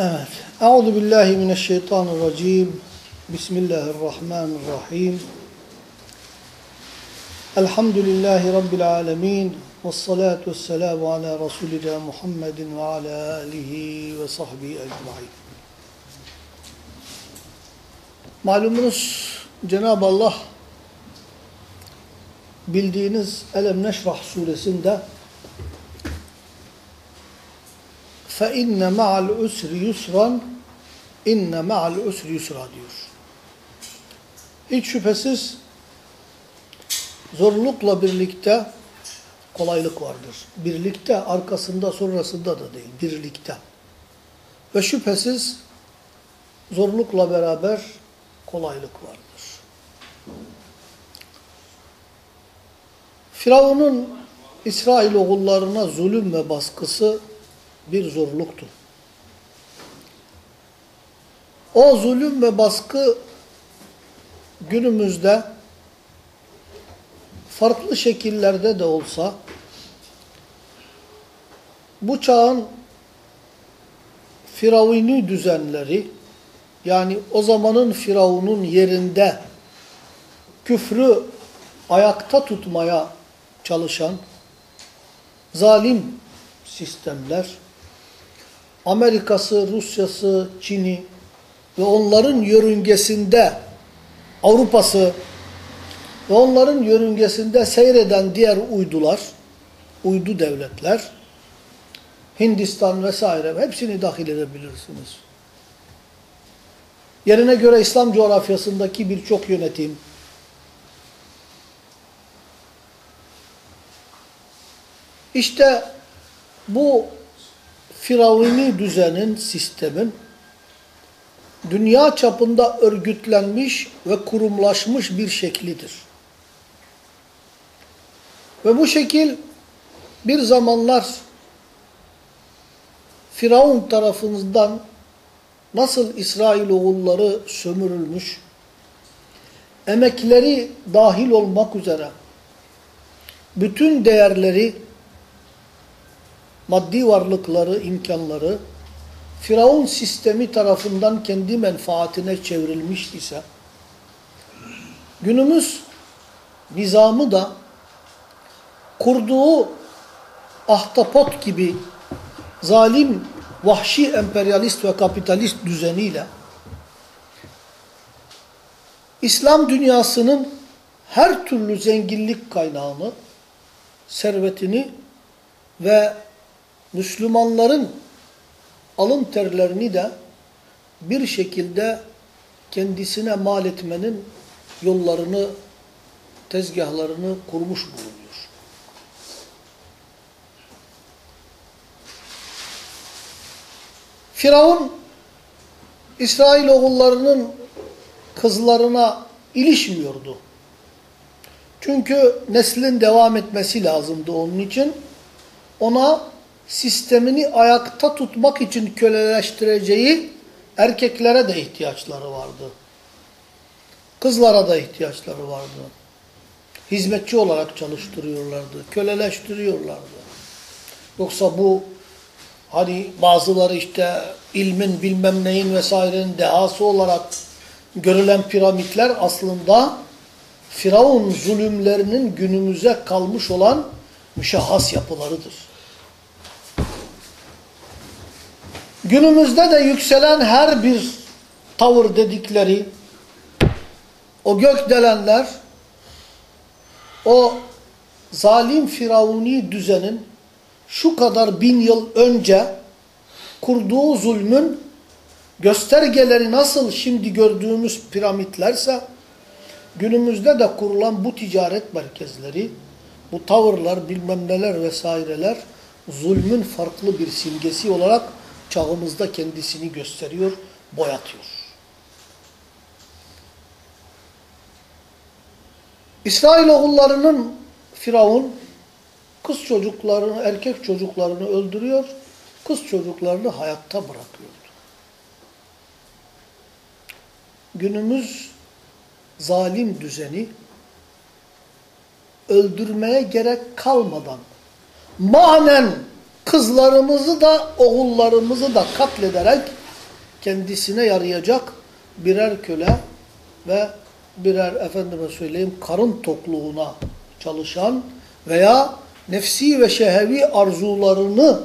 Evet. Euzu billahi mineşşeytanirracim. Bismillahirrahmanirrahim. Elhamdülillahi rabbil alamin. Ves salatu vesselamu ala Resulina Muhammedin ve ala alihi ve sahbihi ecmaîn. Malumunuz Cenab-ı Allah bildiğiniz Elem Neşrah suresinde فَاِنَّ مَعَ الْاُسْرِ يُسْرًا اِنَّ مَعَ الْاُسْرِ يُسْرًا diyor. Hiç şüphesiz zorlukla birlikte kolaylık vardır. Birlikte, arkasında, sonrasında da değil, birlikte. Ve şüphesiz zorlukla beraber kolaylık vardır. Firavun'un İsrail oğullarına zulüm ve baskısı bir zorluktu. O zulüm ve baskı günümüzde farklı şekillerde de olsa bu çağın firavuni düzenleri yani o zamanın firavunun yerinde küfrü ayakta tutmaya çalışan zalim sistemler Amerika'sı, Rusya'sı, Çin'i ve onların yörüngesinde Avrupa'sı ve onların yörüngesinde seyreden diğer uydular, uydu devletler, Hindistan vesaire hepsini dahil edebilirsiniz. Yerine göre İslam coğrafyasındaki birçok yönetim, işte bu Firavuni düzenin, sistemin dünya çapında örgütlenmiş ve kurumlaşmış bir şeklidir. Ve bu şekil bir zamanlar Firavun tarafından nasıl İsrail oğulları sömürülmüş, emekleri dahil olmak üzere bütün değerleri maddi varlıkları, imkanları Firavun sistemi tarafından kendi menfaatine çevrilmiş ise günümüz nizamı da kurduğu ahtapot gibi zalim, vahşi emperyalist ve kapitalist düzeniyle İslam dünyasının her türlü zenginlik kaynağını, servetini ve Müslümanların alın terlerini de bir şekilde kendisine mal etmenin yollarını, tezgahlarını kurmuş bulunuyor. Firavun, İsrail oğullarının kızlarına ilişmiyordu. Çünkü neslin devam etmesi lazımdı onun için. Ona sistemini ayakta tutmak için köleleştireceği erkeklere de ihtiyaçları vardı. Kızlara da ihtiyaçları vardı. Hizmetçi olarak çalıştırıyorlardı, köleleştiriyorlardı. Yoksa bu hani bazıları işte ilmin bilmem neyin vesairenin dehası olarak görülen piramitler aslında Firavun zulümlerinin günümüze kalmış olan müşahhas yapılarıdır. Günümüzde de yükselen her bir tavır dedikleri o gökdelenler o zalim firavuni düzenin şu kadar bin yıl önce kurduğu zulmün göstergeleri nasıl şimdi gördüğümüz piramitlerse günümüzde de kurulan bu ticaret merkezleri, bu tavırlar, bilmem neler vesaireler zulmün farklı bir simgesi olarak çağımızda kendisini gösteriyor, boyatıyor. İsrail oğullarının Firavun kız çocuklarını, erkek çocuklarını öldürüyor, kız çocuklarını hayatta bırakıyordu. Günümüz zalim düzeni öldürmeye gerek kalmadan manen kızlarımızı da oğullarımızı da katlederek kendisine yarayacak birer köle ve birer efendime söyleyeyim karın tokluğuna çalışan veya nefsi ve şehevi arzularını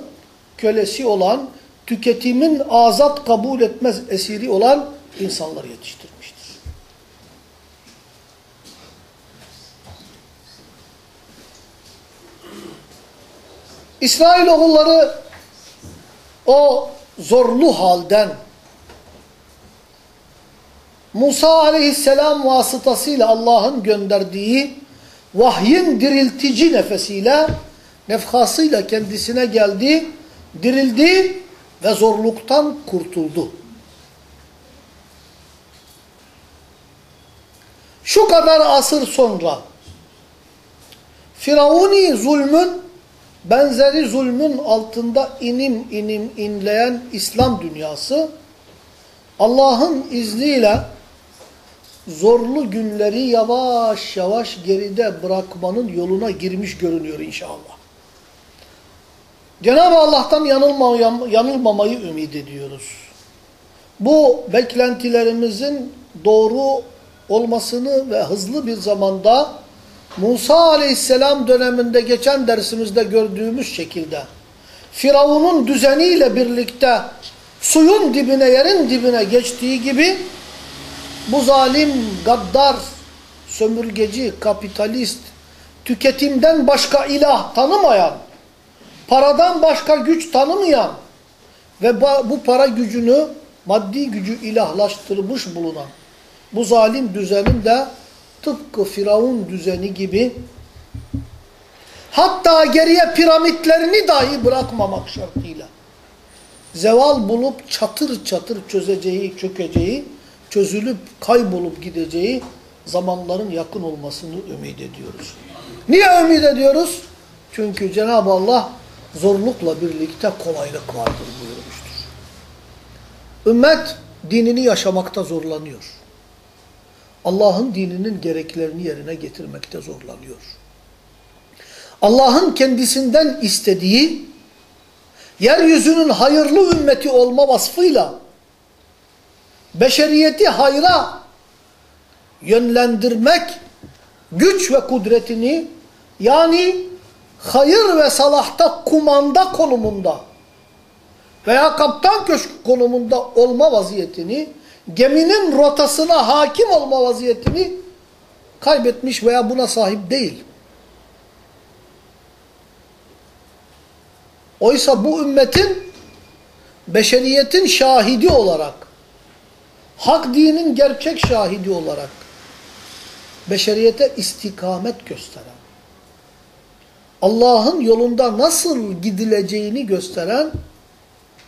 kölesi olan, tüketimin azat kabul etmez esiri olan insanlar yetiştirmiştir. İsrailoğulları o zorlu halden Musa aleyhisselam vasıtasıyla Allah'ın gönderdiği vahyin diriltici nefesiyle, nefhasıyla kendisine geldi, dirildi ve zorluktan kurtuldu. Şu kadar asır sonra Firavuni zulmün benzeri zulmün altında inim inim inleyen İslam dünyası Allah'ın izniyle zorlu günleri yavaş yavaş geride bırakmanın yoluna girmiş görünüyor inşallah. Cenab-ı Allah'tan yanılma, yanılmamayı ümit ediyoruz. Bu beklentilerimizin doğru olmasını ve hızlı bir zamanda Musa aleyhisselam döneminde geçen dersimizde gördüğümüz şekilde Firavun'un düzeniyle birlikte suyun dibine, yerin dibine geçtiği gibi bu zalim, gaddar, sömürgeci, kapitalist, tüketimden başka ilah tanımayan, paradan başka güç tanımayan ve bu para gücünü, maddi gücü ilahlaştırmış bulunan bu zalim düzenin de tıpkı Firavun düzeni gibi hatta geriye piramitlerini dahi bırakmamak şartıyla zeval bulup çatır çatır çözeceği, çökeceği, çözülüp kaybolup gideceği zamanların yakın olmasını ümit ediyoruz. Niye ümit ediyoruz? Çünkü Cenab-ı Allah zorlukla birlikte kolaylık vardır buyurmuştur. Ümmet dinini yaşamakta zorlanıyor. Allah'ın dininin gereklerini yerine getirmekte zorlanıyor. Allah'ın kendisinden istediği yeryüzünün hayırlı ümmeti olma vasfıyla beşeriyeti hayra yönlendirmek güç ve kudretini yani hayır ve salahta kumanda konumunda veya kaptan köşkü konumunda olma vaziyetini geminin rotasına hakim olma vaziyetini kaybetmiş veya buna sahip değil. Oysa bu ümmetin beşeriyetin şahidi olarak, hak dinin gerçek şahidi olarak beşeriyete istikamet gösteren, Allah'ın yolunda nasıl gidileceğini gösteren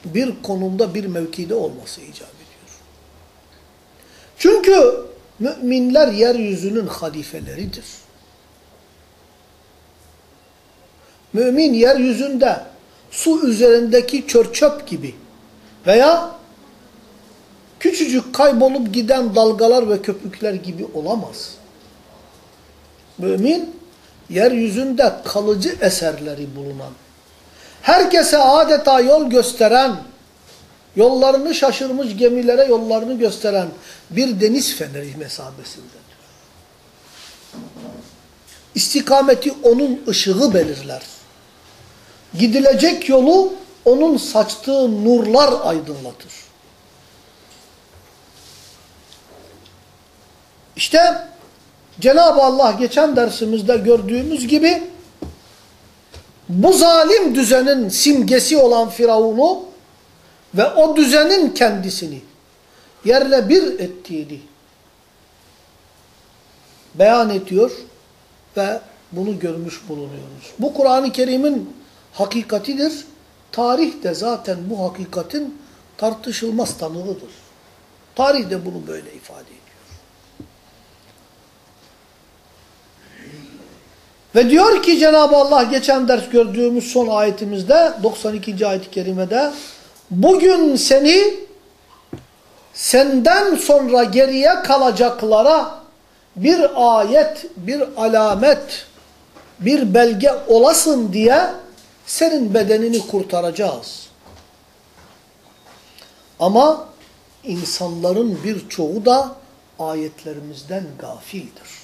bir konumda, bir mevkide olması icap. Çünkü müminler yeryüzünün halifeleridir. Mümin yeryüzünde su üzerindeki çörçöp gibi veya küçücük kaybolup giden dalgalar ve köpükler gibi olamaz. Mümin, yeryüzünde kalıcı eserleri bulunan, herkese adeta yol gösteren, yollarını şaşırmış gemilere yollarını gösteren bir deniz feneri mesabesindedir. İstikameti onun ışığı belirler. Gidilecek yolu onun saçtığı nurlar aydınlatır. İşte Cenab-ı Allah geçen dersimizde gördüğümüz gibi bu zalim düzenin simgesi olan Firavun'u ve o düzenin kendisini yerle bir ettiğini beyan ediyor ve bunu görmüş bulunuyoruz. Bu Kur'an-ı Kerim'in hakikatidir. Tarih de zaten bu hakikatin tartışılmaz tanığıdır. Tarih de bunu böyle ifade ediyor. Ve diyor ki Cenab-ı Allah geçen ders gördüğümüz son ayetimizde 92. ayet-i kerimede bugün seni senden sonra geriye kalacaklara bir ayet, bir alamet, bir belge olasın diye senin bedenini kurtaracağız. Ama insanların birçoğu da ayetlerimizden gafildir.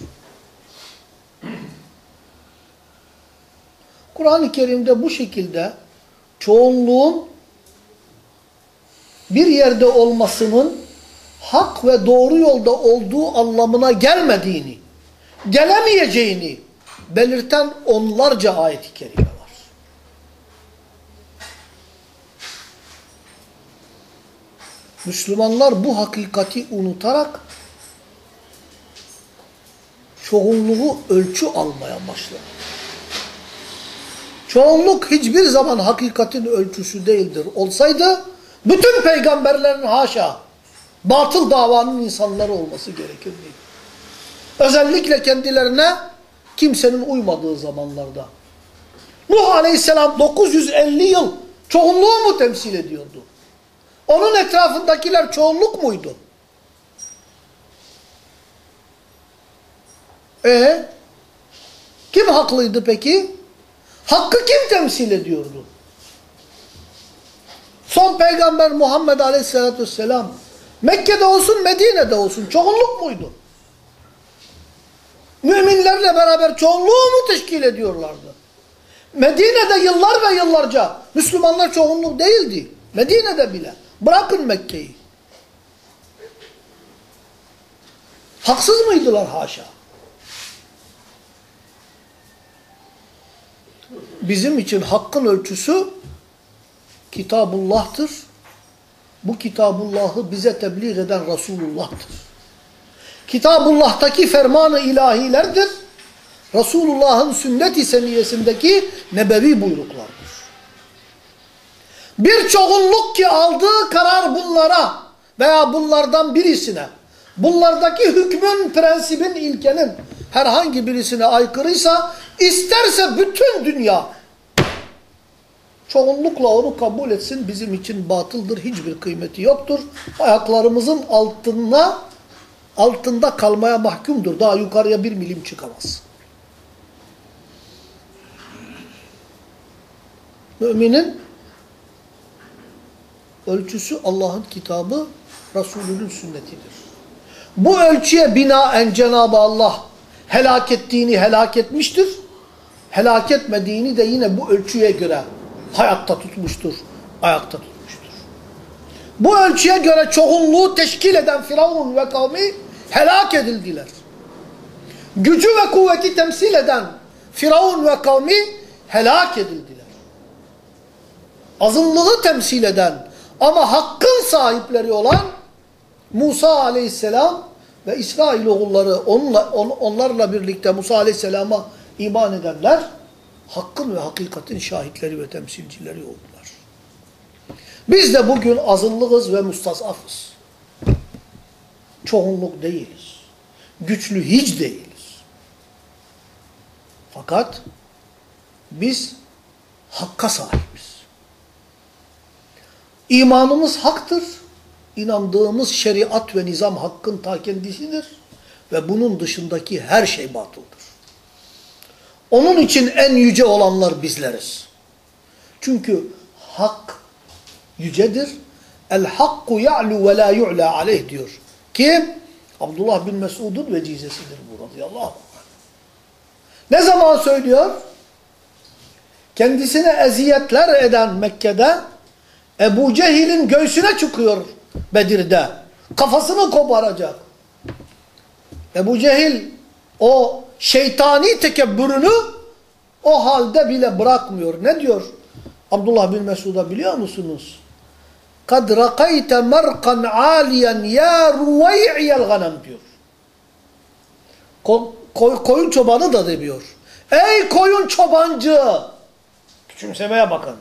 Kur'an-ı Kerim'de bu şekilde çoğunluğun bir yerde olmasının hak ve doğru yolda olduğu anlamına gelmediğini, gelemeyeceğini belirten onlarca ayet-i kerime var. Müslümanlar bu hakikati unutarak çoğunluğu ölçü almaya başladı. Çoğunluk hiçbir zaman hakikatin ölçüsü değildir. Olsaydı bütün peygamberlerin haşa batıl davanın insanları olması gerekirdi. Özellikle kendilerine kimsenin uymadığı zamanlarda. Nuh aleyhisselam 950 yıl çoğunluğu mu temsil ediyordu? Onun etrafındakiler çoğunluk muydu? E kim haklıydı peki? Hakkı kim temsil ediyordu? Son peygamber Muhammed Aleyhisselatü Vesselam Mekke'de olsun Medine'de olsun çoğunluk muydu? Müminlerle beraber çoğunluğu mu teşkil ediyorlardı? Medine'de yıllar ve yıllarca Müslümanlar çoğunluk değildi. Medine'de bile. Bırakın Mekke'yi. Haksız mıydılar haşa? Bizim için hakkın ölçüsü Kitabullah'tır. Bu Kitabullah'ı bize tebliğ eden Resulullah'tır. Kitabullah'taki fermanı ilahilerdir. Resulullah'ın sünnet-i seniyesindeki nebevi buyruklardır. Bir çoğunluk ki aldığı karar bunlara veya bunlardan birisine, bunlardaki hükmün, prensibin, ilkenin herhangi birisine aykırıysa, isterse bütün dünya çoğunlukla onu kabul etsin, bizim için batıldır, hiçbir kıymeti yoktur. Ayaklarımızın altına, altında kalmaya mahkumdur. Daha yukarıya bir milim çıkamaz. Müminin ölçüsü Allah'ın kitabı, Resulünün sünnetidir. Bu ölçüye binaen Cenab-ı Allah helak ettiğini helak etmiştir. Helak etmediğini de yine bu ölçüye göre hayatta tutmuştur, ayakta tutmuştur. Bu ölçüye göre çoğunluğu teşkil eden Firavun ve kavmi helak edildiler. Gücü ve kuvveti temsil eden Firavun ve kavmi helak edildiler. Azınlığı temsil eden ama hakkın sahipleri olan Musa aleyhisselam ve İsrail oğulları onunla, on, onlarla birlikte Musa aleyhisselama iman edenler hakkın ve hakikatin şahitleri ve temsilcileri oldular. Biz de bugün azınlığız ve mustasafız. Çoğunluk değiliz. Güçlü hiç değiliz. Fakat biz hakka sahibiz. İmanımız haktır. İnandığımız şeriat ve nizam hakkın ta kendisidir. Ve bunun dışındaki her şey batıldır. Onun için en yüce olanlar bizleriz. Çünkü hak yücedir. El hakku ya'lu ve la yu'la aleyh diyor. Kim? Abdullah bin Mesud'un vecizesidir bu radıyallahu anh. Ne zaman söylüyor? Kendisine eziyetler eden Mekke'de Ebu Cehil'in göğsüne çıkıyor Bedir'de. Kafasını koparacak. Ebu Cehil o şeytani tekebbürünü o halde bile bırakmıyor. Ne diyor? Abdullah bin Mesud'a biliyor musunuz? قَدْ رَقَيْتَ مَرْقًا عَالِيًا يَا رُوَيْعِيَ الْغَنَمْ diyor. Ko koy, koyun çobanı da demiyor. Ey koyun çobancı! Küçümsemeye bakın.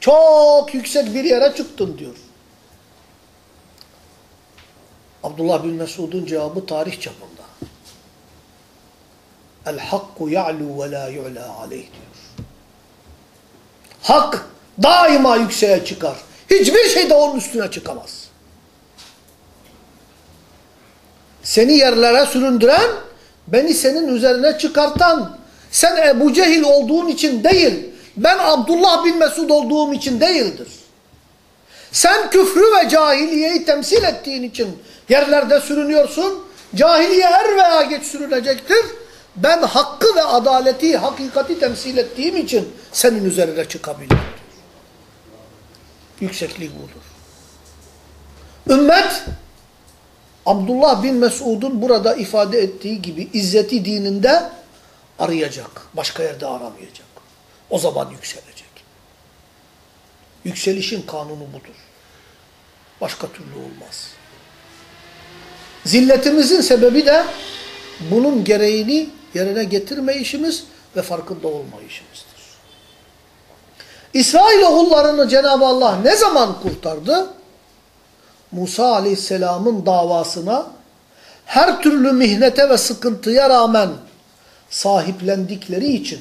Çok yüksek bir yere çıktın diyor. Abdullah bin Mesud'un cevabı tarih çapında. El hakku ya'lu ve la yu'la aleyh diyor. Hak daima yükseğe çıkar. Hiçbir şey de onun üstüne çıkamaz. Seni yerlere süründüren, beni senin üzerine çıkartan, sen Ebu Cehil olduğun için değil, ben Abdullah bin Mesud olduğum için değildir. Sen küfrü ve cahiliyeyi temsil ettiğin için yerlerde sürünüyorsun. Cahiliye er veya geç sürünecektir. Ben hakkı ve adaleti, hakikati temsil ettiğim için senin üzerine çıkabilirim. Yükseklik budur. Ümmet, Abdullah bin Mesud'un burada ifade ettiği gibi izzeti dininde arayacak. Başka yerde aramayacak. O zaman yükselecek. Yükselişin kanunu budur. Başka türlü olmaz. Zilletimizin sebebi de bunun gereğini yerine getirmeyişimiz ve farkında olmayışımızdır. İsrailoğullarını Cenab-ı Allah ne zaman kurtardı? Musa aleyhisselamın davasına her türlü mihnete ve sıkıntıya rağmen sahiplendikleri için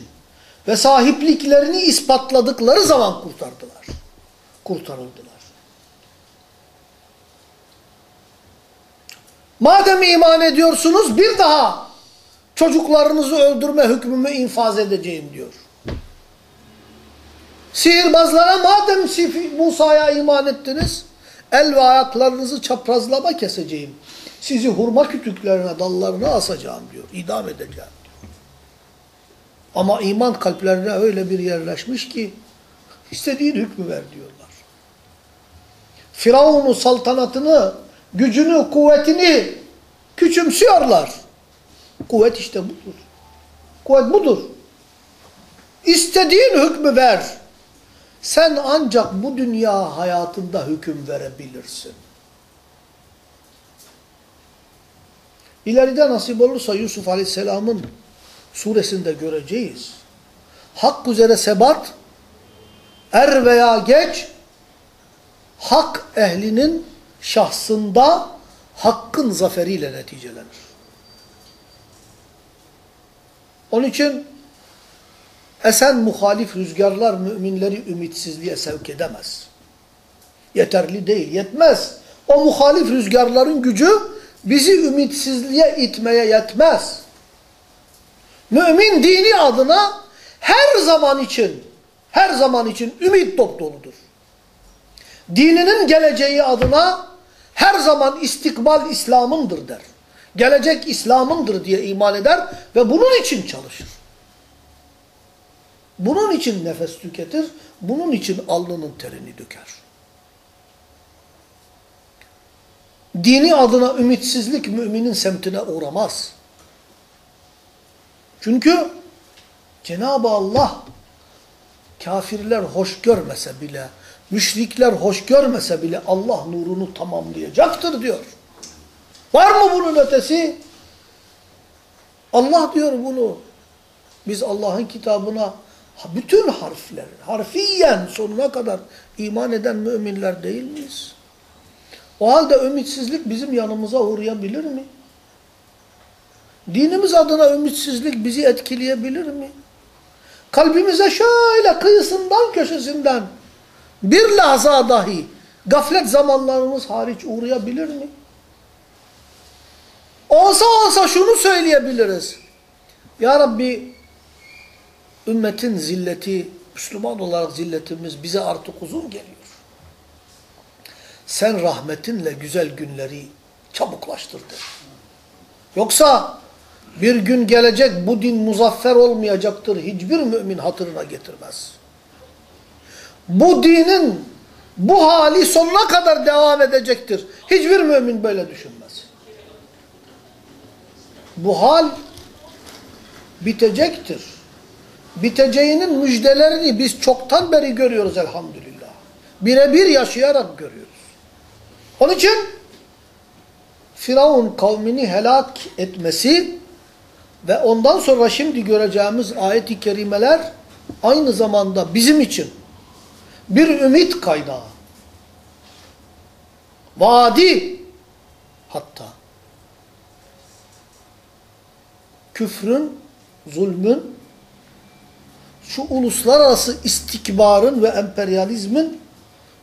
ve sahipliklerini ispatladıkları zaman kurtardılar. Kurtarıldılar. Madem iman ediyorsunuz bir daha çocuklarınızı öldürme hükmümü infaz edeceğim diyor. Sihirbazlara madem Musa'ya iman ettiniz el ve ayaklarınızı çaprazlama keseceğim. Sizi hurma kütüklerine dallarına asacağım diyor. İdam edeceğim diyor. Ama iman kalplerine öyle bir yerleşmiş ki istediğin hükmü ver diyorlar. Firavun'un saltanatını, gücünü, kuvvetini küçümsüyorlar. Kuvvet işte budur. Kuvvet budur. İstediğin hükmü ver. Sen ancak bu dünya hayatında hüküm verebilirsin. İleride nasip olursa Yusuf Aleyhisselam'ın suresinde göreceğiz. Hak üzere sebat, er veya geç, hak ehlinin şahsında hakkın zaferiyle neticelenir. Onun için esen muhalif rüzgarlar müminleri ümitsizliğe sevk edemez. Yeterli değil, yetmez. O muhalif rüzgarların gücü bizi ümitsizliğe itmeye yetmez. Mümin dini adına her zaman için, her zaman için ümit top doludur. Dininin geleceği adına her zaman istikbal İslam'ındır der. Gelecek İslam'ındır diye iman eder ve bunun için çalışır. Bunun için nefes tüketir, bunun için alnının terini döker. Dini adına ümitsizlik müminin semtine uğramaz. Çünkü Cenab-ı Allah kafirler hoş görmese bile, müşrikler hoş görmese bile Allah nurunu tamamlayacaktır diyor. Var mı bunun ötesi? Allah diyor bunu. Biz Allah'ın kitabına bütün harfler, harfiyen sonuna kadar iman eden müminler değil miyiz? O halde ümitsizlik bizim yanımıza uğrayabilir mi? Dinimiz adına ümitsizlik bizi etkileyebilir mi? Kalbimize şöyle kıyısından köşesinden bir lahza dahi gaflet zamanlarımız hariç uğrayabilir mi? Olsa olsa şunu söyleyebiliriz. Ya Rabbi ümmetin zilleti, Müslüman olarak zilletimiz bize artık uzun geliyor. Sen rahmetinle güzel günleri çabuklaştırdın. Yoksa bir gün gelecek bu din muzaffer olmayacaktır. Hiçbir mümin hatırına getirmez. Bu dinin bu hali sonuna kadar devam edecektir. Hiçbir mümin böyle düşünmez. Bu hal bitecektir. Biteceğinin müjdelerini biz çoktan beri görüyoruz elhamdülillah. Birebir yaşayarak görüyoruz. Onun için Firavun kavmini helak etmesi ve ondan sonra şimdi göreceğimiz ayet-i kerimeler aynı zamanda bizim için bir ümit kaynağı. Vadi hatta küfrün, zulmün, şu uluslararası istikbarın ve emperyalizmin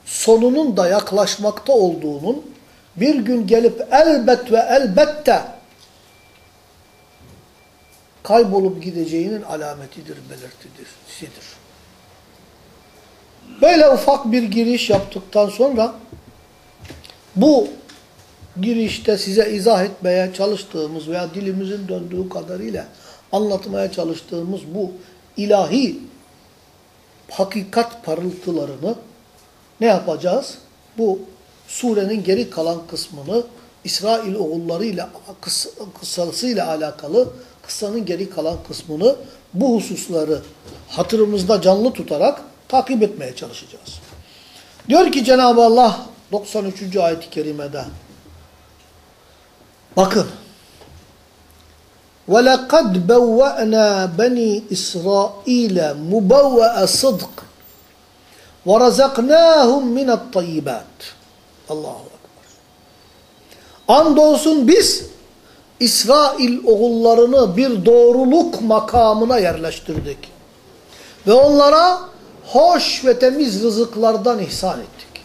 sonunun da yaklaşmakta olduğunun bir gün gelip elbet ve elbette kaybolup gideceğinin alametidir, belirtisidir. Böyle ufak bir giriş yaptıktan sonra bu girişte size izah etmeye çalıştığımız veya dilimizin döndüğü kadarıyla anlatmaya çalıştığımız bu ilahi hakikat parıltılarını ne yapacağız? Bu surenin geri kalan kısmını İsrail oğullarıyla kıs kıssasıyla alakalı kıssanın geri kalan kısmını bu hususları hatırımızda canlı tutarak takip etmeye çalışacağız. Diyor ki Cenab-ı Allah 93. ayet-i kerimede bakın وَلَقَدْ بَوَّأْنَا بَنِي إِسْرَائِيلَ مُبَوَّأَ صِدْقٍ وَرَزَقْنَاهُمْ مِنَ الطَّيِّبَاتِ Allahu Ekber. Andolsun biz İsrail oğullarını bir doğruluk makamına yerleştirdik. Ve onlara hoş ve temiz rızıklardan ihsan ettik.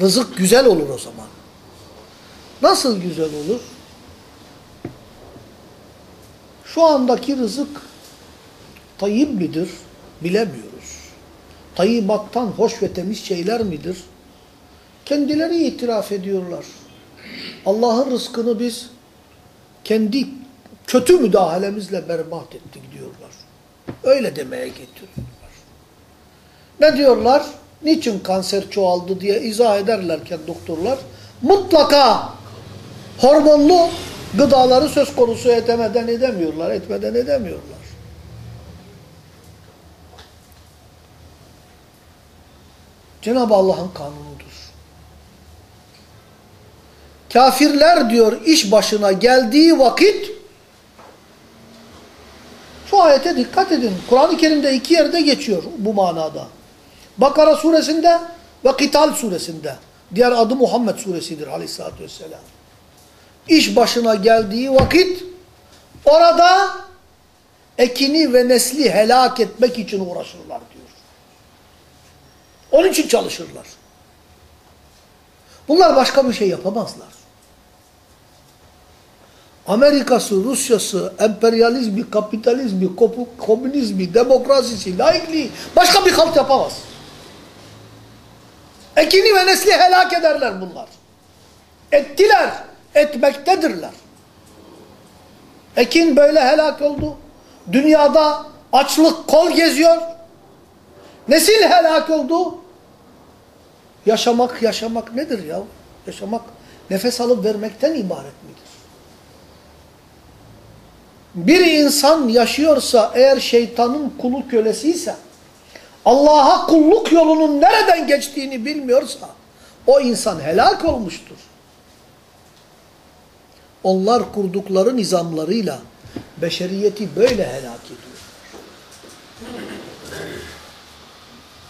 Rızık güzel olur o zaman. Nasıl güzel olur? Şu andaki rızık tayyip midir? Bilemiyoruz. Tayyibattan hoş ve temiz şeyler midir? Kendileri itiraf ediyorlar. Allah'ın rızkını biz kendi kötü müdahalemizle berbat ettik diyorlar. Öyle demeye getiriyorlar. Ne diyorlar? Niçin kanser çoğaldı diye izah ederlerken doktorlar mutlaka hormonlu gıdaları söz konusu etmeden edemiyorlar, etmeden edemiyorlar. Cenab-ı Allah'ın kanunudur. Kafirler diyor iş başına geldiği vakit şu ayete dikkat edin. Kur'an-ı Kerim'de iki yerde geçiyor bu manada. Bakara suresinde ve Kital suresinde. Diğer adı Muhammed suresidir aleyhissalatü vesselam. İş başına geldiği vakit orada ekini ve nesli helak etmek için uğraşırlar diyor. Onun için çalışırlar. Bunlar başka bir şey yapamazlar. Amerika'sı, Rusya'sı, emperyalizmi, kapitalizmi, komünizmi, demokrasisi, laikliği başka bir halt yapamaz. Ekini ve nesli helak ederler bunlar. Ettiler, etmektedirler. Ekin böyle helak oldu. Dünyada açlık kol geziyor. Nesil helak oldu. Yaşamak, yaşamak nedir ya? Yaşamak nefes alıp vermekten ibaret midir? Bir insan yaşıyorsa eğer şeytanın kulu kölesiyse, Allah'a kulluk yolunun nereden geçtiğini bilmiyorsa, o insan helak olmuştur. Onlar kurdukları nizamlarıyla beşeriyeti böyle helak ediyor.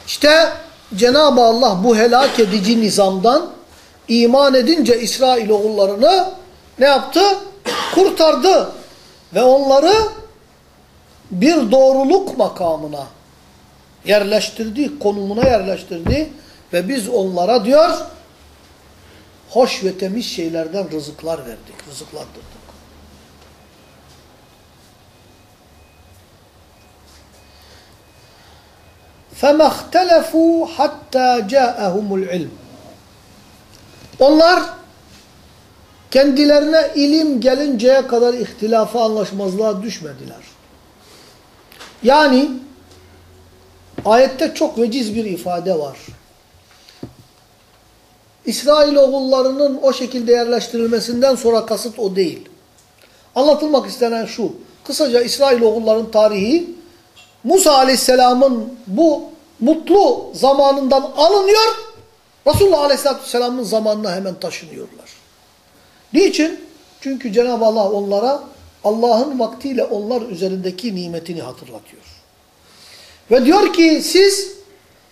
İşte Cenab-ı Allah bu helak edici nizamdan iman edince İsrail oğullarını ne yaptı? Kurtardı. Ve onları bir doğruluk makamına yerleştirdi, konumuna yerleştirdi. Ve biz onlara diyor, hoş ve temiz şeylerden rızıklar verdik, rızıklandırdık. فَمَا اخْتَلَفُوا حَتَّى جَاءَهُمُ الْعِلْمِ Onlar kendilerine ilim gelinceye kadar ihtilafa anlaşmazlığa düşmediler. Yani ayette çok veciz bir ifade var. İsrail oğullarının o şekilde yerleştirilmesinden sonra kasıt o değil. Anlatılmak istenen şu. Kısaca İsrail oğulların tarihi Musa aleyhisselamın bu mutlu zamanından alınıyor. Resulullah aleyhisselatü vesselamın zamanına hemen taşınıyorlar. Niçin? Çünkü Cenab-ı Allah onlara Allah'ın vaktiyle onlar üzerindeki nimetini hatırlatıyor. Ve diyor ki siz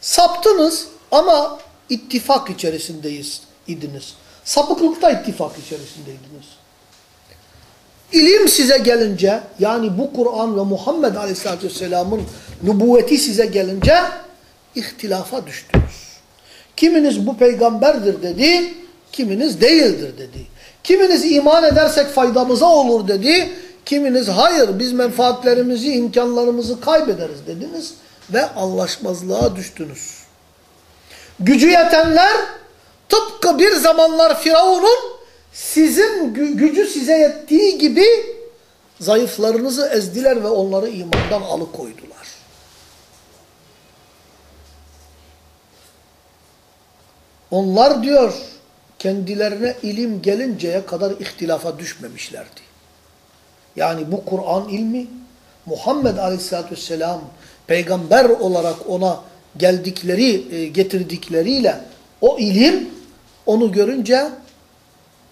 saptınız ama ittifak içerisindeyiz idiniz. Sapıklıkta ittifak içerisindeydiniz. İlim size gelince yani bu Kur'an ve Muhammed Aleyhisselatü Vesselam'ın nübüvveti size gelince ihtilafa düştünüz. Kiminiz bu peygamberdir dedi, kiminiz değildir dedi. Kiminiz iman edersek faydamıza olur dedi, kiminiz hayır biz menfaatlerimizi, imkanlarımızı kaybederiz dediniz. ve anlaşmazlığa düştünüz. Gücü yetenler tıpkı bir zamanlar Firavun'un sizin gü gücü size yettiği gibi zayıflarınızı ezdiler ve onları imandan alıkoydular. Onlar diyor kendilerine ilim gelinceye kadar ihtilafa düşmemişlerdi. Yani bu Kur'an ilmi Muhammed Aleyhisselatü Vesselam peygamber olarak ona geldikleri, e, getirdikleriyle o ilim onu görünce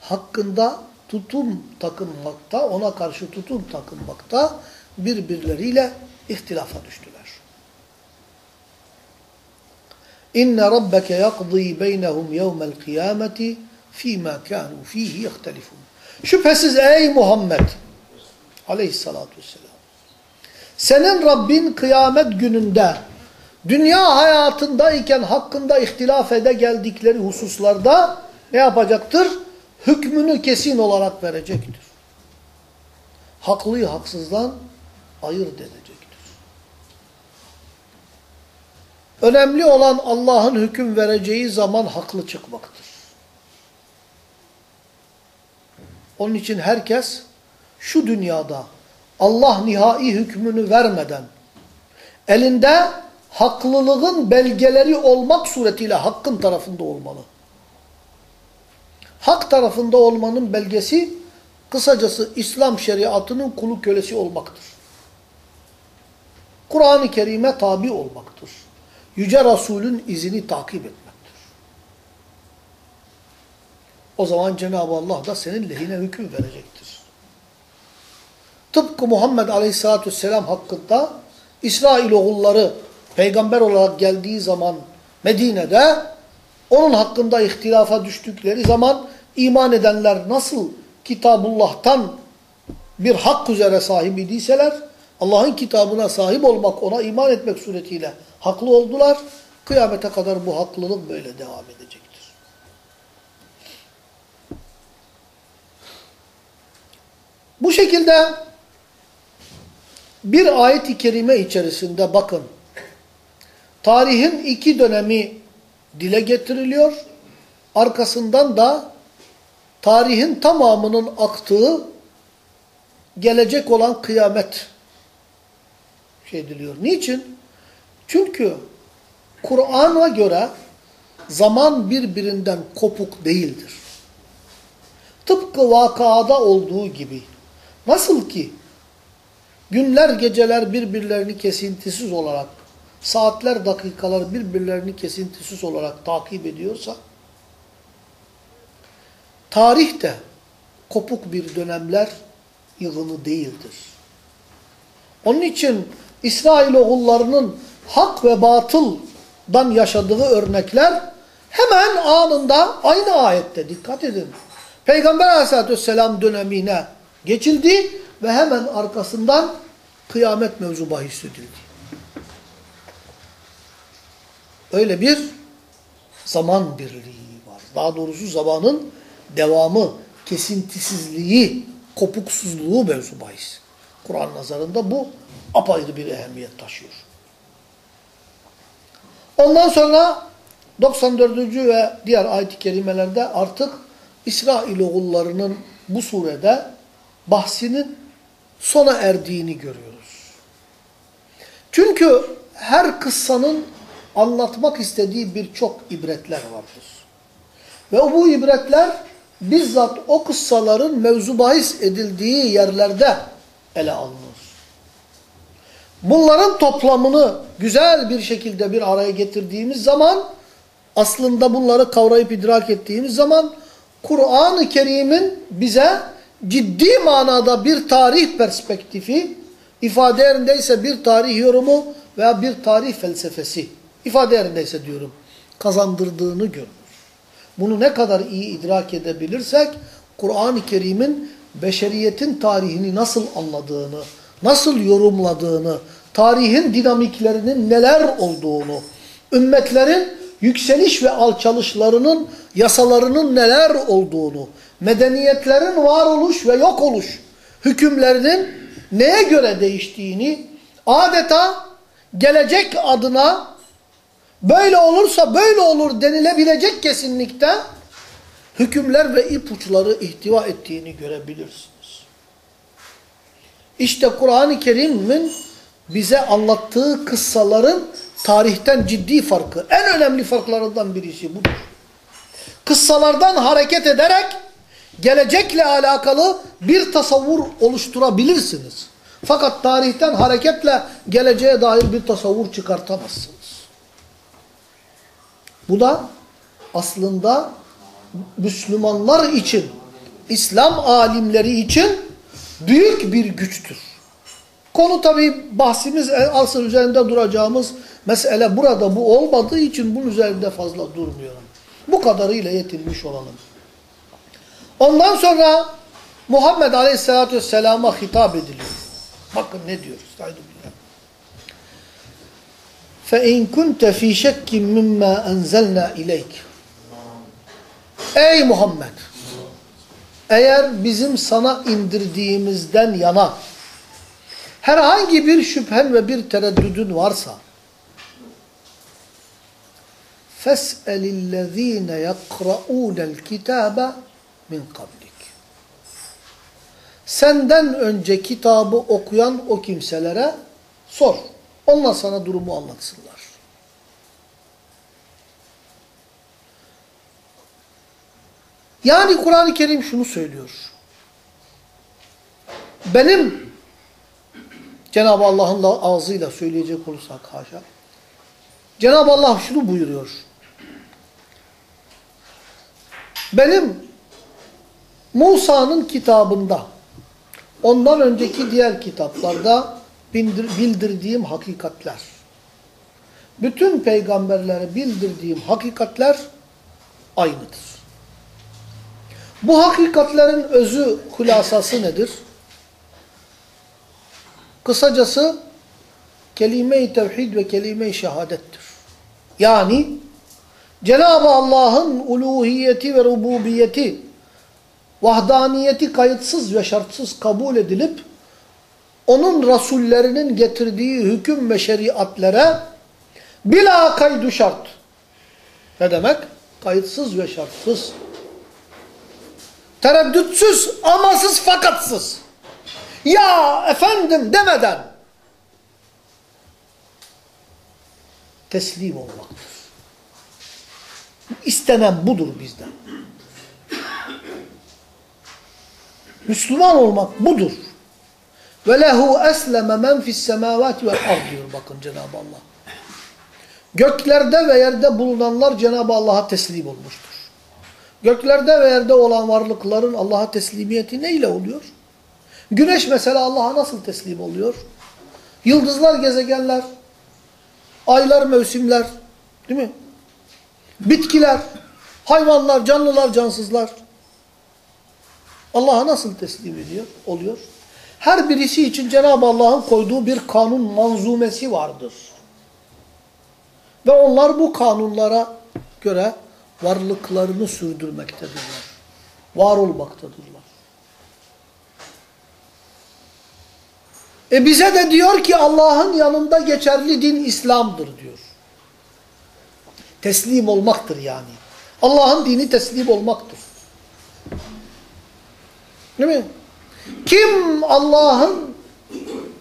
hakkında tutum takınmakta, ona karşı tutum takınmakta birbirleriyle ihtilafa düştüler. İnne rabbeke yaqdi beynehum yevmel kıyameti fîmâ kânû fîhî yehtelifûn. Şüphesiz ey Muhammed aleyhissalatu vesselam senin Rabbin kıyamet gününde dünya hayatındayken hakkında ihtilaf ede geldikleri hususlarda ne yapacaktır? Hükmünü kesin olarak verecektir. Haklıyı haksızdan ayırt edecektir. Önemli olan Allah'ın hüküm vereceği zaman haklı çıkmaktır. Onun için herkes şu dünyada Allah nihai hükmünü vermeden elinde haklılığın belgeleri olmak suretiyle hakkın tarafında olmalı. Hak tarafında olmanın belgesi kısacası İslam şeriatının kulu kölesi olmaktır. Kur'an-ı Kerim'e tabi olmaktır. Yüce Resul'ün izini takip etmektir. O zaman Cenab-ı Allah da senin lehine hüküm verecektir. Tıpkı Muhammed Aleyhisselatü Vesselam hakkında İsrail oğulları peygamber olarak geldiği zaman Medine'de onun hakkında ihtilafa düştükleri zaman iman edenler nasıl Kitabullah'tan bir hak üzere sahip idiyseler Allah'ın kitabına sahip olmak, ona iman etmek suretiyle haklı oldular. Kıyamete kadar bu haklılık böyle devam edecektir. Bu şekilde bir ayet-i kerime içerisinde bakın tarihin iki dönemi dile getiriliyor. Arkasından da tarihin tamamının aktığı gelecek olan kıyamet şey ediliyor. Niçin? Çünkü Kur'an'a göre zaman birbirinden kopuk değildir. Tıpkı vakada olduğu gibi. Nasıl ki günler geceler birbirlerini kesintisiz olarak, saatler dakikalar birbirlerini kesintisiz olarak takip ediyorsa, tarih de kopuk bir dönemler yığını değildir. Onun için İsrail oğullarının hak ve batıldan yaşadığı örnekler hemen anında aynı ayette dikkat edin. Peygamber aleyhissalatü vesselam dönemine geçildi ve hemen arkasından kıyamet mevzu bahis edildi. Öyle bir zaman birliği var. Daha doğrusu zamanın devamı, kesintisizliği, kopuksuzluğu mevzu bahis. Kur'an nazarında bu apayrı bir ehemmiyet taşıyor. Ondan sonra 94. ve diğer ayet-i kerimelerde artık İsrailoğullarının bu surede bahsinin sona erdiğini görüyoruz. Çünkü her kıssanın anlatmak istediği birçok ibretler vardır. Ve bu ibretler bizzat o kıssaların mevzu bahis edildiği yerlerde ele alınır. Bunların toplamını güzel bir şekilde bir araya getirdiğimiz zaman aslında bunları kavrayıp idrak ettiğimiz zaman Kur'an-ı Kerim'in bize ciddi manada bir tarih perspektifi, ifade yerindeyse bir tarih yorumu veya bir tarih felsefesi, ifade yerindeyse diyorum, kazandırdığını görürüz. Bunu ne kadar iyi idrak edebilirsek, Kur'an-ı Kerim'in beşeriyetin tarihini nasıl anladığını, nasıl yorumladığını, tarihin dinamiklerinin neler olduğunu, ümmetlerin yükseliş ve alçalışlarının yasalarının neler olduğunu, medeniyetlerin varoluş ve yok oluş hükümlerinin neye göre değiştiğini adeta gelecek adına böyle olursa böyle olur denilebilecek kesinlikte hükümler ve ipuçları ihtiva ettiğini görebilirsiniz. İşte Kur'an-ı Kerim'in bize anlattığı kıssaların tarihten ciddi farkı, en önemli farklarından birisi budur. Kıssalardan hareket ederek gelecekle alakalı bir tasavvur oluşturabilirsiniz. Fakat tarihten hareketle geleceğe dair bir tasavvur çıkartamazsınız. Bu da aslında Müslümanlar için, İslam alimleri için büyük bir güçtür. Konu tabi bahsimiz asıl üzerinde duracağımız mesele burada bu olmadığı için bunun üzerinde fazla durmuyorum. Bu kadarıyla yetinmiş olalım. Ondan sonra Muhammed Aleyhisselatü Vesselam'a hitap ediliyor. Bakın ne diyoruz. Haydi billah. فَاِنْ كُنْتَ ف۪ي شَكِّ مِمَّا اَنْزَلْنَا اِلَيْكِ Ey Muhammed! Eğer bizim sana indirdiğimizden yana herhangi bir şüphen ve bir tereddüdün varsa فَاسْأَلِ الَّذ۪ينَ يَقْرَؤُونَ الْكِتَابَ مِنْ قَبْلِكِ Senden önce kitabı okuyan o kimselere sor. Onlar sana durumu anlatsınlar. Yani Kur'an-ı Kerim şunu söylüyor. Benim Cenab-ı Allah'ın ağzıyla söyleyecek olursak haşa. Cenab-ı Allah şunu buyuruyor. Benim Musa'nın kitabında ondan önceki diğer kitaplarda bildirdiğim hakikatler bütün peygamberlere bildirdiğim hakikatler aynıdır. Bu hakikatlerin özü, hulasası nedir? Kısacası kelime-i tevhid ve kelime-i şehadettir. Yani Cenab-ı Allah'ın uluhiyeti ve rububiyeti, vahdaniyeti kayıtsız ve şartsız kabul edilip, onun rasullerinin getirdiği hüküm ve şeriatlere bila kaydu şart. Ne demek? Kayıtsız ve şartsız. Tereddütsüz, amasız, fakatsız. Ya efendim demeden teslim olmaktır. İstenen budur bizden. Müslüman olmak budur. Ve lehu esleme men fis semavati vel ard diyor bakın Cenab-ı Allah. Göklerde ve yerde bulunanlar Cenab-ı Allah'a teslim olmuştur. Göklerde ve yerde olan varlıkların Allah'a teslimiyeti neyle oluyor? Güneş mesela Allah'a nasıl teslim oluyor? Yıldızlar, gezegenler, aylar, mevsimler, değil mi? Bitkiler, hayvanlar, canlılar, cansızlar. Allah'a nasıl teslim ediyor, oluyor? Her birisi için Cenab-ı Allah'ın koyduğu bir kanun manzumesi vardır. Ve onlar bu kanunlara göre varlıklarını sürdürmektedirler. Var olmaktadırlar. E bize de diyor ki Allah'ın yanında geçerli din İslam'dır diyor. Teslim olmaktır yani. Allah'ın dini teslim olmaktır. Değil mi? Kim Allah'ın,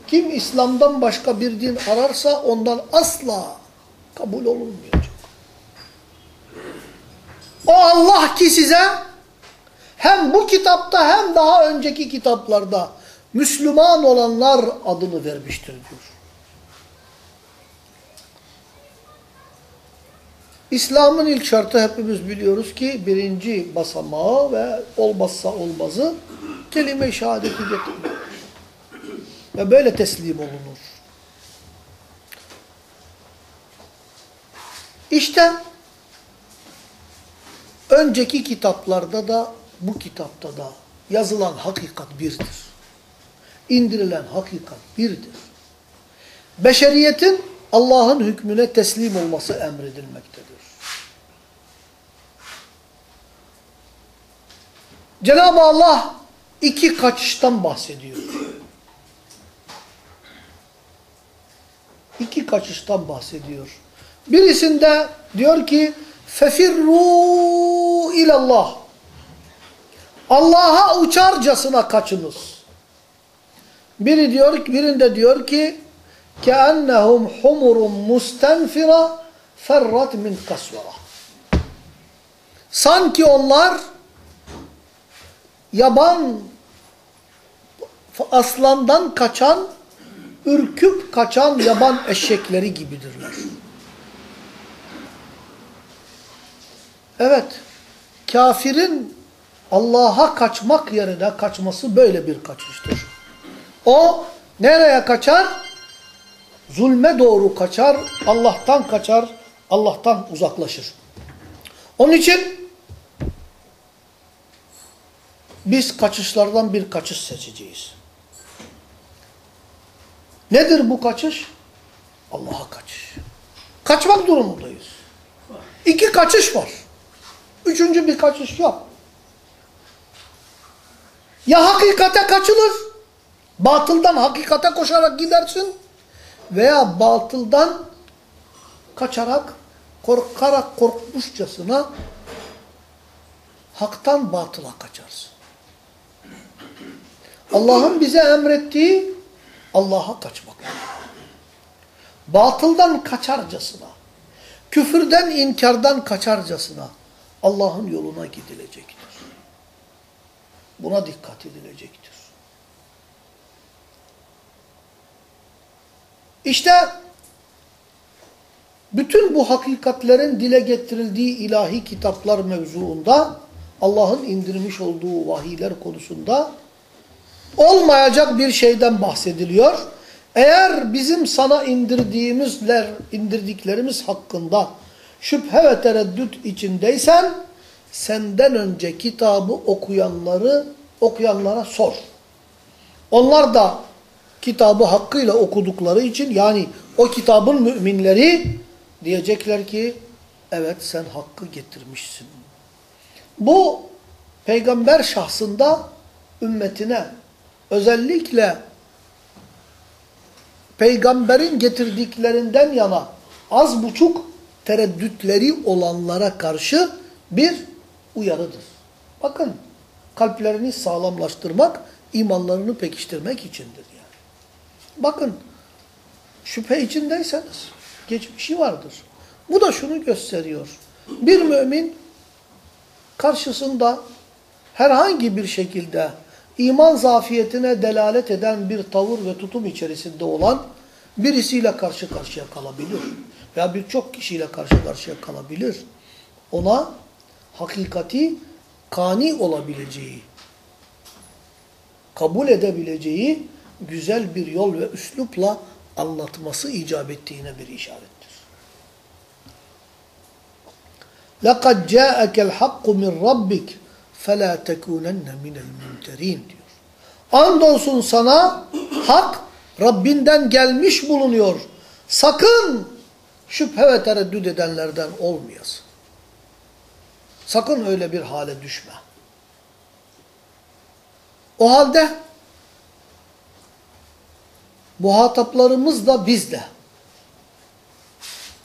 kim İslam'dan başka bir din ararsa ondan asla kabul olunmayacak. O Allah ki size hem bu kitapta hem daha önceki kitaplarda Müslüman olanlar adını vermiştir diyor. İslam'ın ilk şartı hepimiz biliyoruz ki birinci basamağı ve olmazsa olmazı kelime-i şehadeti getirmek. Ve böyle teslim olunur. İşte önceki kitaplarda da bu kitapta da yazılan hakikat birdir. İndirilen hakikat birdir. Beşeriyetin Allah'ın hükmüne teslim olması emredilmektedir. Cenab-ı Allah iki kaçıştan bahsediyor. iki kaçıştan bahsediyor. Birisinde diyor ki fefirru ilallah. Allah'a uçarcasına kaçınız. Biri diyor birinde diyor ki keennehum humurun mustenfira ferrat min kasvara. Sanki onlar yaban aslandan kaçan, ürküp kaçan yaban eşekleri gibidirler. Evet, kafirin Allah'a kaçmak yerine kaçması böyle bir kaçıştır. O nereye kaçar? Zulme doğru kaçar, Allah'tan kaçar, Allah'tan uzaklaşır. Onun için biz kaçışlardan bir kaçış seçeceğiz. Nedir bu kaçış? Allah'a kaçış. Kaçmak durumundayız. İki kaçış var. Üçüncü bir kaçış yok. Ya hakikate kaçılır, batıldan hakikate koşarak gidersin veya batıldan kaçarak, korkarak korkmuşçasına haktan batıla kaçarsın. Allah'ın bize emrettiği Allah'a kaçmak. Batıldan kaçarcasına, küfürden, inkardan kaçarcasına Allah'ın yoluna gidilecektir. Buna dikkat edilecektir. İşte bütün bu hakikatlerin dile getirildiği ilahi kitaplar mevzuunda Allah'ın indirmiş olduğu vahiyler konusunda olmayacak bir şeyden bahsediliyor. Eğer bizim sana indirdiğimizler, indirdiklerimiz hakkında şüphe ve tereddüt içindeysen senden önce kitabı okuyanları okuyanlara sor. Onlar da kitabı hakkıyla okudukları için yani o kitabın müminleri diyecekler ki evet sen hakkı getirmişsin. Bu peygamber şahsında ümmetine özellikle peygamberin getirdiklerinden yana az buçuk tereddütleri olanlara karşı bir uyarıdır. Bakın kalplerini sağlamlaştırmak, imanlarını pekiştirmek içindir yani. Bakın şüphe içindeyseniz geçmişi vardır. Bu da şunu gösteriyor. Bir mümin karşısında herhangi bir şekilde iman zafiyetine delalet eden bir tavır ve tutum içerisinde olan birisiyle karşı karşıya kalabilir. Veya birçok kişiyle karşı karşıya kalabilir. Ona hakikati kani olabileceği, kabul edebileceği güzel bir yol ve üslupla anlatması icap ettiğine bir işarettir. لَقَدْ جَاءَكَ الْحَقُّ مِنْ رَبِّكَ فَلَا تَكُونَنَّ مِنَ الْمُمْتَرِينَ diyor. Andolsun sana hak Rabbinden gelmiş bulunuyor. Sakın şüphe ve tereddüt edenlerden olmayasın. Sakın öyle bir hale düşme. O halde muhataplarımız da biz de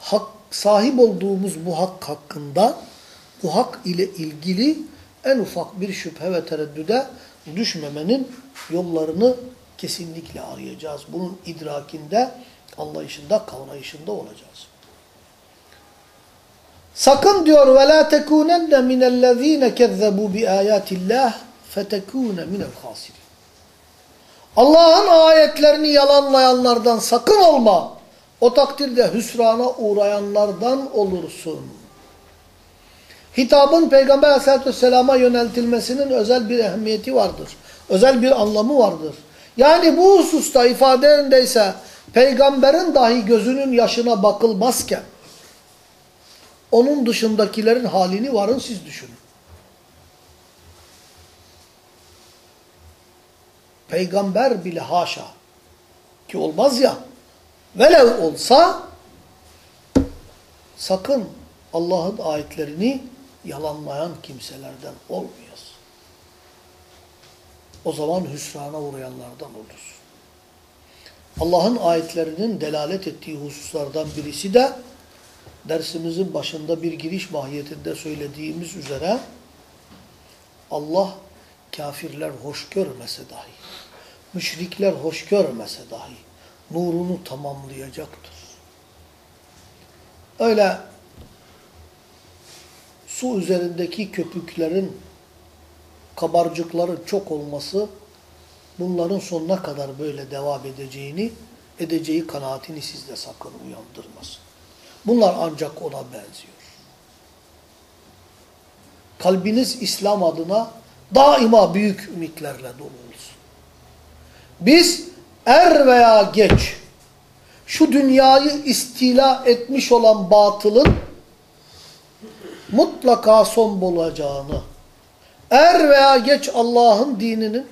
hak, sahip olduğumuz bu hak hakkında bu hak ile ilgili en ufak bir şüphe ve tereddüde düşmemenin yollarını kesinlikle arayacağız. Bunun idrakinde, anlayışında, kavrayışında olacağız. Sakın diyor ve la tekunenne minellezine kezzebu bi ayatillah fetekune minel hasirin. Allah'ın ayetlerini yalanlayanlardan sakın olma. O takdirde hüsrana uğrayanlardan olursun. Hitabın Peygamber aleyhissalatü vesselama yöneltilmesinin özel bir ehemmiyeti vardır. Özel bir anlamı vardır. Yani bu hususta ifadelerindeyse peygamberin dahi gözünün yaşına bakılmazken onun dışındakilerin halini varın siz düşünün. Peygamber bile haşa ki olmaz ya velev olsa sakın Allah'ın ayetlerini yalanlayan kimselerden olmayız. O zaman hüsrana uğrayanlardan oluruz. Allah'ın ayetlerinin delalet ettiği hususlardan birisi de dersimizin başında bir giriş mahiyetinde söylediğimiz üzere Allah kafirler hoş görmese dahi, müşrikler hoş görmese dahi nurunu tamamlayacaktır. Öyle su üzerindeki köpüklerin, kabarcıkların çok olması bunların sonuna kadar böyle devam edeceğini, edeceği kanaatini sizde sakın uyandırmasın. Bunlar ancak ona benziyor. Kalbiniz İslam adına daima büyük ümitlerle dolu olsun. Biz er veya geç şu dünyayı istila etmiş olan batılın mutlaka son bulacağını, er veya geç Allah'ın dininin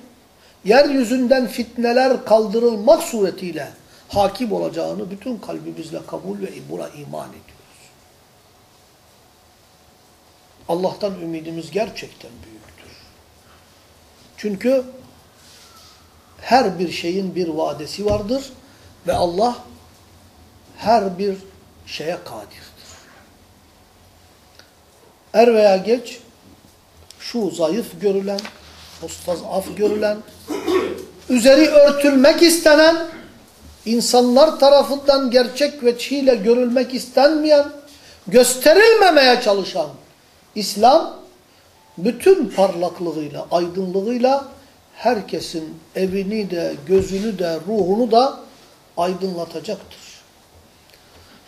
yeryüzünden fitneler kaldırılmak suretiyle hakim olacağını bütün kalbimizle kabul ve buna iman ediyoruz. Allah'tan ümidimiz gerçekten büyüktür. Çünkü her bir şeyin bir vadesi vardır ve Allah her bir şeye kadirdir. Er veya geç şu zayıf görülen, mustazaf görülen, üzeri örtülmek istenen, insanlar tarafından gerçek veçhiyle görülmek istenmeyen, gösterilmemeye çalışan İslam, bütün parlaklığıyla, aydınlığıyla herkesin evini de, gözünü de, ruhunu da aydınlatacaktır.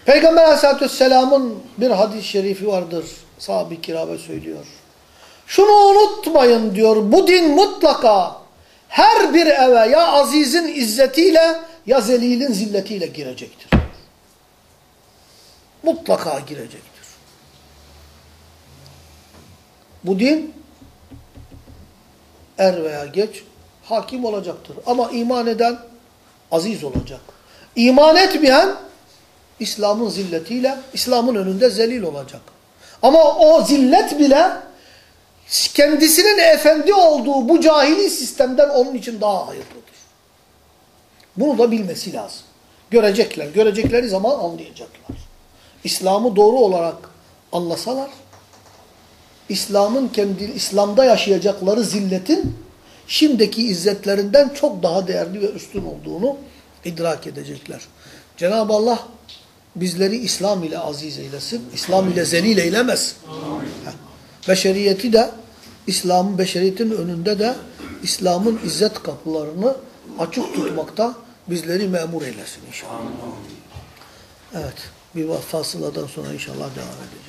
Peygamber aleyhissalatü vesselamın bir hadis-i şerifi vardır. Sahabe-i söylüyor. Şunu unutmayın diyor. Bu din mutlaka her bir eve ya azizin izzetiyle ya zelilin zilletiyle girecektir. Mutlaka girecektir. Bu din er veya geç hakim olacaktır. Ama iman eden aziz olacak. İman etmeyen İslam'ın zilletiyle İslam'ın önünde zelil olacak. Ama o zillet bile kendisinin efendi olduğu bu cahili sistemden onun için daha hayırlıdır. Bunu da bilmesi lazım. Görecekler. Görecekleri zaman anlayacaklar. İslam'ı doğru olarak anlasalar, İslam'ın kendi İslam'da yaşayacakları zilletin şimdiki izzetlerinden çok daha değerli ve üstün olduğunu idrak edecekler. Cenab-ı Allah bizleri İslam ile aziz eylesin. İslam ile zelil eylemez. Beşeriyeti de İslam'ın beşeriyetin önünde de İslam'ın izzet kapılarını açık tutmakta bizleri memur eylesin inşallah. Evet. Bir fasıladan sonra inşallah devam edeceğiz.